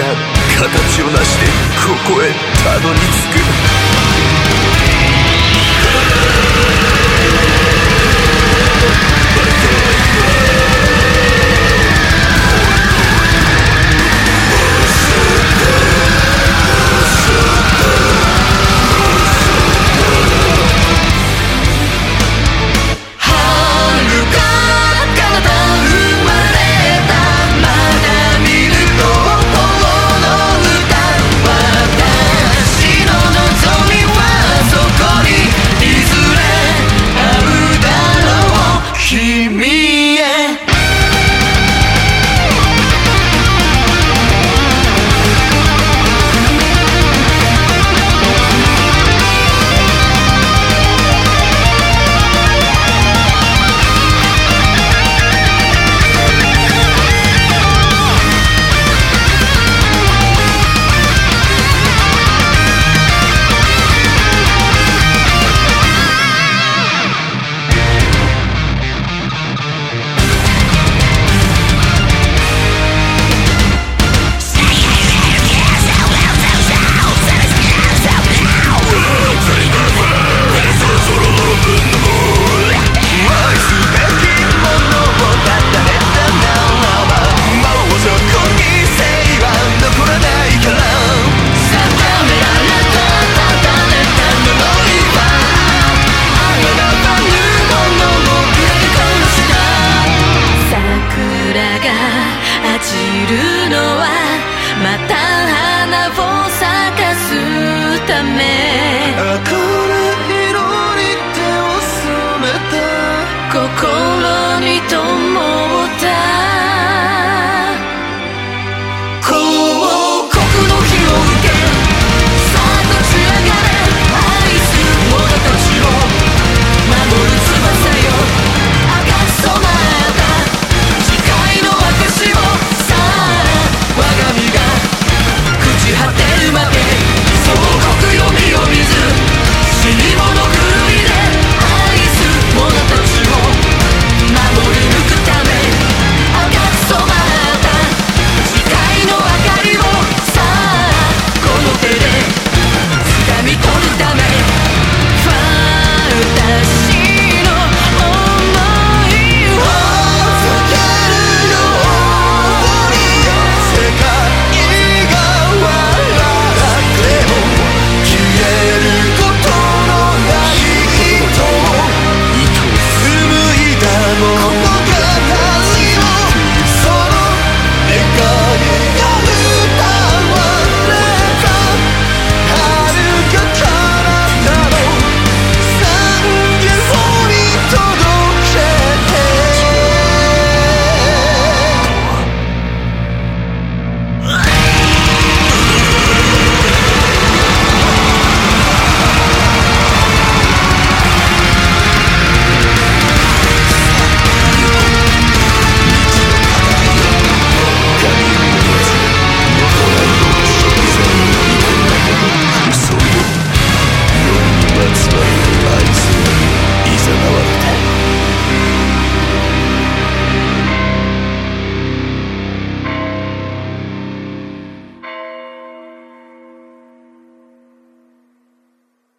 が形を成してここへたどり着く。